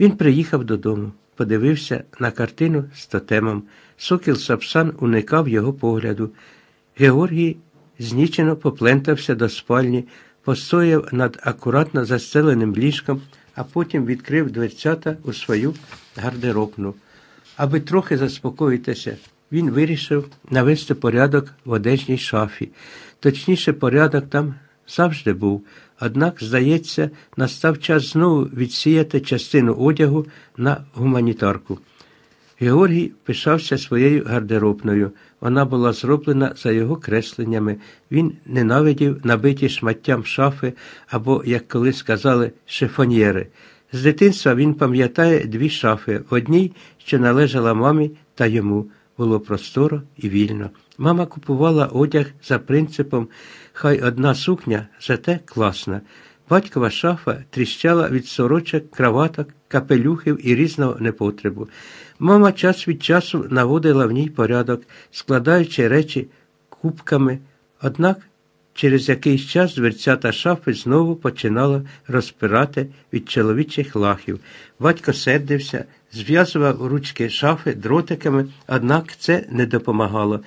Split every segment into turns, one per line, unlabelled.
Він приїхав додому, подивився на картину з тотемом. Сокіл Сапсан уникав його погляду. Георгій знічено поплентався до спальні, постояв над акуратно застеленим ліжком, а потім відкрив дверцята у свою гардеробну. Аби трохи заспокоїтися, він вирішив навести порядок в одежній шафі. Точніше, порядок там завжди був. Однак, здається, настав час знову відсіяти частину одягу на гуманітарку. Георгій пишався своєю гардеробною. Вона була зроблена за його кресленнями. Він ненавидів набиті шматтям шафи або, як колись сказали, шифоньєри. З дитинства він пам'ятає дві шафи. Одній, що належала мамі та йому, було просторо і вільно. Мама купувала одяг за принципом хай одна сукня, зате класна. Батькова шафа тріщала від сорочок, краваток, капелюхів і різного непотребу. Мама час від часу наводила в ній порядок, складаючи речі кубками, однак через якийсь час дверцята шафи знову починала розпирати від чоловічих лахів. Батько сердився, зв'язував ручки шафи дротиками, однак це не допомагало.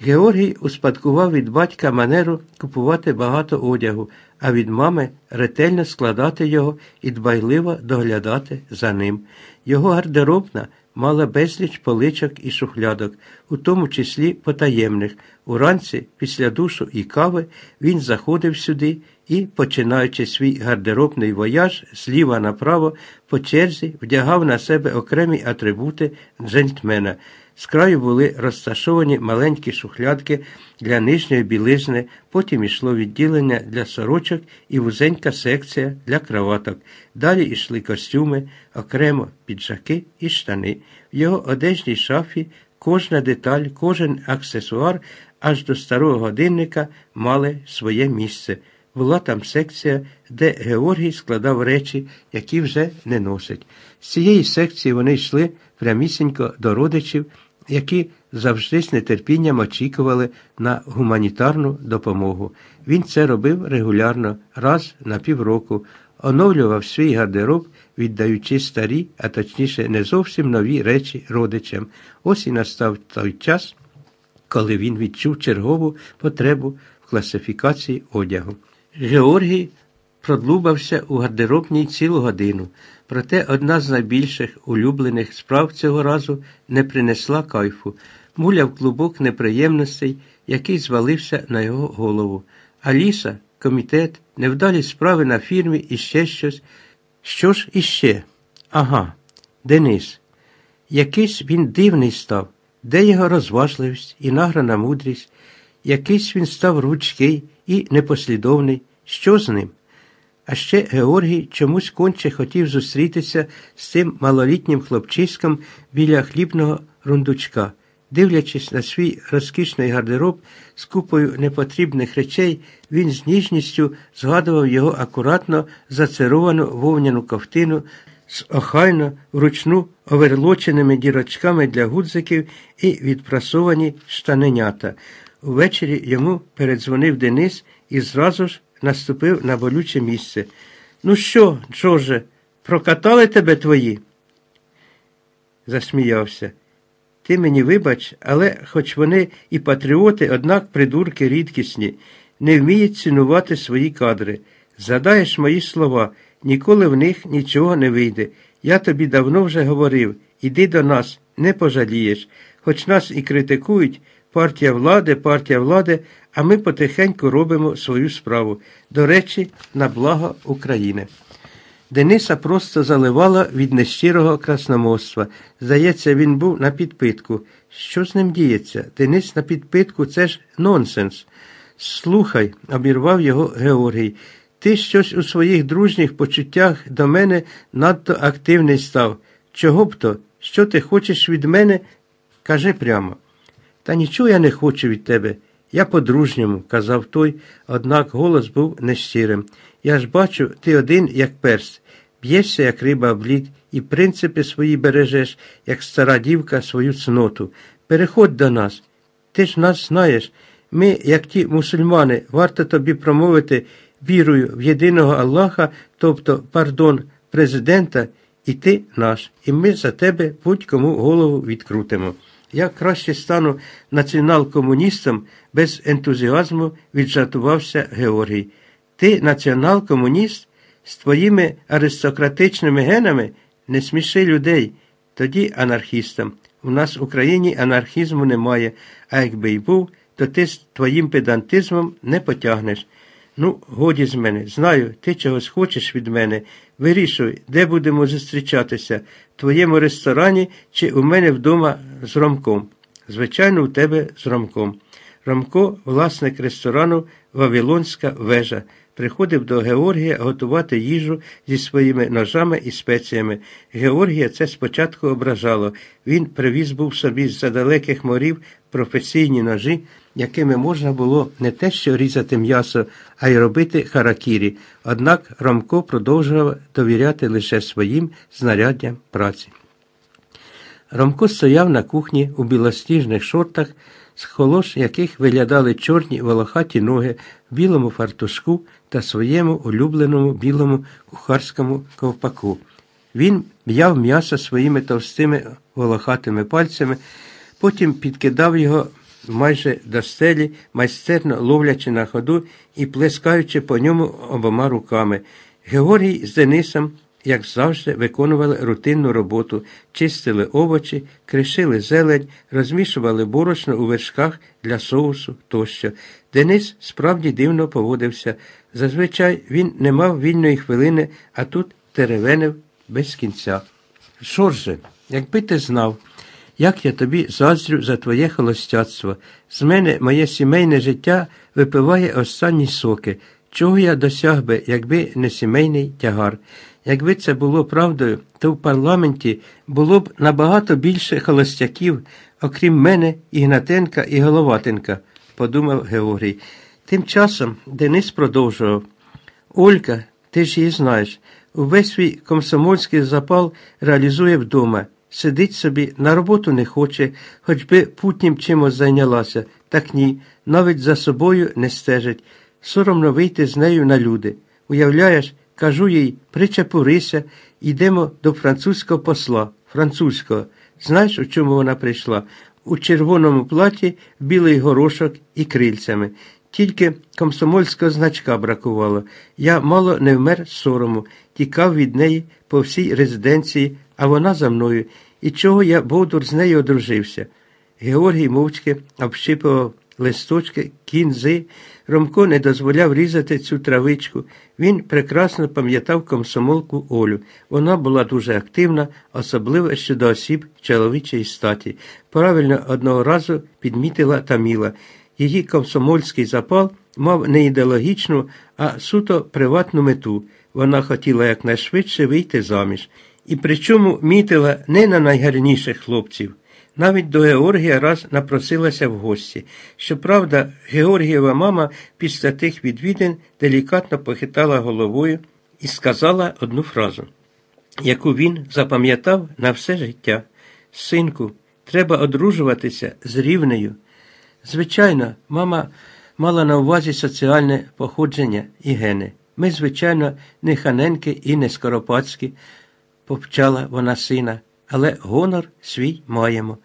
Георгій успадкував від батька манеру купувати багато одягу, а від мами ретельно складати його і дбайливо доглядати за ним. Його гардеробна мала безліч поличок і шухлядок, у тому числі потаємних. Уранці, після душу і кави, він заходив сюди і, починаючи свій гардеробний вояж зліва направо, по черзі вдягав на себе окремі атрибути джентльмена – з краю були розташовані маленькі шухлядки для нижньої білизни, потім йшло відділення для сорочок і вузенька секція для краваток. Далі йшли костюми, окремо піджаки і штани. В його одежній шафі кожна деталь, кожен аксесуар аж до старого годинника мали своє місце. Була там секція, де Георгій складав речі, які вже не носить. З цієї секції вони йшли прямісінько до родичів які завжди з нетерпінням очікували на гуманітарну допомогу. Він це робив регулярно, раз на півроку, оновлював свій гардероб, віддаючи старі, а точніше, не зовсім нові речі родичам. Ось і настав той час, коли він відчув чергову потребу в класифікації одягу. Георгій продлубався у гардеробній цілу годину. Проте одна з найбільших улюблених справ цього разу не принесла кайфу, муляв клубок неприємностей, який звалився на його голову. Аліса, комітет, невдалі справи на фірмі і ще щось. Що ж іще? Ага, Денис. Якийсь він дивний став, де його розважливість і награна мудрість, якийсь він став ручкий і непослідовний. Що з ним? А ще Георгій чомусь конче хотів зустрітися з цим малолітнім хлопчиськом біля хлібного рундучка. Дивлячись на свій розкішний гардероб з купою непотрібних речей, він з ніжністю згадував його акуратно зацеровану вовняну ковтину з охайно вручну оверлоченими дірочками для гудзиків і відпрасовані штаненята. Увечері йому передзвонив Денис і зразу ж наступив на болюче місце. Ну що, Джордже, прокатали тебе твої? Засміявся. Ти мені вибач, але хоч вони і патріоти, однак придурки рідкісні, не вміють цінувати свої кадри. Згадаєш мої слова, ніколи в них нічого не вийде. Я тобі давно вже говорив іди до нас, не пожалієш. Хоч нас і критикують, партія влади, партія влади, а ми потихеньку робимо свою справу. До речі, на благо України. Дениса просто заливала від нещирого красномовства. Здається, він був на підпитку. Що з ним діється? Денис на підпитку це ж нонсенс. Слухай, обірвав його Георгій. Ти щось у своїх дружніх почуттях до мене надто активний став. Чого б то? Що ти хочеш від мене? Кажи прямо. Та нічого я не хочу від тебе. Я по-дружньому, казав той, однак голос був нещирим. Я ж бачу, ти один, як перс, б'єшся, як риба в лід, і принципи свої бережеш, як стара дівка свою цноту. Переходь до нас. Ти ж нас знаєш. Ми, як ті мусульмани, варто тобі промовити вірою в єдиного Аллаха, тобто, пардон, президента, і ти наш, і ми за тебе будь-кому голову відкрутимо. Я краще стану націонал-комуністом без ентузіазму, віджартувався Георгій. Ти націонал-комуніст з твоїми аристократичними генами не сміши людей, тоді анархістам. У нас в Україні анархізму немає, а якби й був, то ти з твоїм педантизмом не потягнеш. Ну, годі з мене, знаю, ти чогось хочеш від мене. Вирішуй, де будемо зустрічатися, в твоєму ресторані чи у мене вдома з Ромком. Звичайно, у тебе з Ромком. Ромко, власник ресторану Вавилонська вежа, приходив до Георгія готувати їжу зі своїми ножами і спеціями. Георгія це спочатку ображало. Він привіз був собі з-за далеких морів професійні ножі, якими можна було не те, що різати м'ясо, а й робити харакірі. Однак Ромко продовжував довіряти лише своїм знаряддям праці. Ромко стояв на кухні у білосніжних шортах, з холош яких виглядали чорні волохаті ноги в білому фартушку та своєму улюбленому білому кухарському ковпаку. Він м'яв м'ясо своїми товстими волохатими пальцями, потім підкидав його майже до стелі, майстерно ловлячи на ходу і плескаючи по ньому обома руками. Георгій з Денисом як завжди, виконували рутинну роботу, чистили овочі, кришили зелень, розмішували борошно у вершках для соусу тощо. Денис справді дивно поводився. Зазвичай він не мав вільної хвилини, а тут теревенив без кінця. Жорже, якби ти знав, як я тобі заздрю за твоє холостяцтво. З мене моє сімейне життя випиває останні соки. Чого я досяг би, якби не сімейний тягар? Якби це було правдою, то в парламенті було б набагато більше холостяків, окрім мене, Ігнатенка і Головатенка, подумав Георгій. Тим часом Денис продовжував. Олька, ти ж її знаєш, увесь свій комсомольський запал реалізує вдома. Сидить собі, на роботу не хоче, хоч би путнім чимось зайнялася, так ні, навіть за собою не стежить. Соромно вийти з нею на люди. Уявляєш, Кажу їй, причепурися, йдемо до французького посла, французького. Знаєш, у чому вона прийшла? У червоному платі, білий горошок і крильцями. Тільки комсомольського значка бракувало. Я мало не вмер сорому, тікав від неї по всій резиденції, а вона за мною. І чого я Бовдур з нею одружився. Георгій мовчки общипував листочки, кінзи. Ромко не дозволяв різати цю травичку. Він прекрасно пам'ятав комсомолку Олю. Вона була дуже активна, особливо щодо осіб чоловічої статі. Правильно одного разу підмітила Таміла. Її комсомольський запал мав не ідеологічну, а суто приватну мету. Вона хотіла якнайшвидше вийти заміж. І причому мітила не на найгарніших хлопців. Навіть до Георгія раз напросилася в гості. Щоправда, Георгієва мама після тих відвідин делікатно похитала головою і сказала одну фразу, яку він запам'ятав на все життя. Синку, треба одружуватися з рівнею. Звичайно, мама мала на увазі соціальне походження і гени. Ми, звичайно, не ханенки і не скоропадські, повчала вона сина але гонор свій маємо.